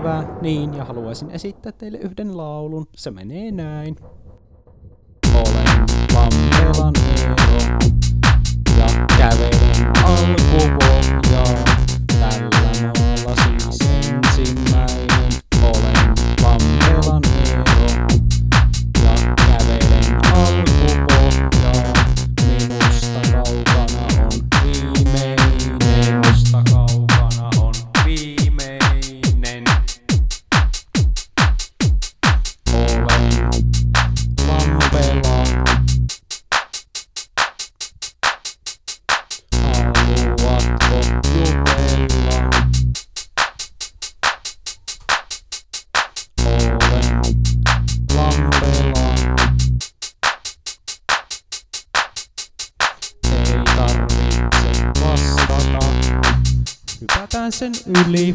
Kyllä, niin, ja haluaisin esittää teille yhden laulun. Se menee näin. Hypätään sen yli.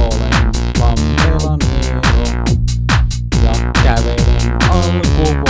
Olen Eero ja kävelen alkupohjaa.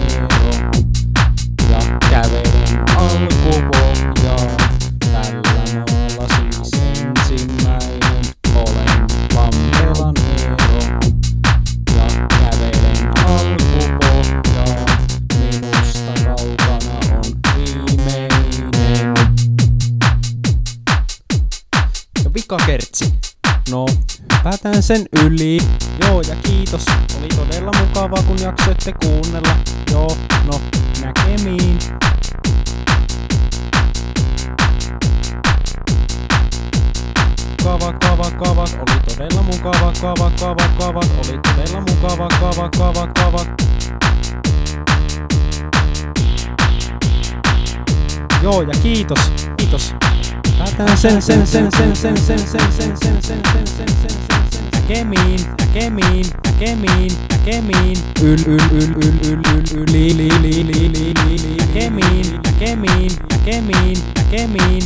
Ja vikakertsi. No, hypätään sen yli. Joo, ja kiitos. Oli todella mukavaa, kun jaksoitte kuunnella. Joo, no, näkemiin. Kava, kava, kava, oli todella mukava, kava, kava, kava, oli todella mukava, kava, kava, kava. Joo, ja kiitos, kiitos. Päätään sen, sen, sen, sen, sen, sen, sen, sen, sen, sen, sen, sen, sen, sen, sen. Näkemiin, näkemiin, näkemiin, näkemiin. Yl, yl, yl, yl, yl, yl, yl, li, li, li, li, li, li, li. Näkemiin, näkemiin, näkemiin, näkemiin.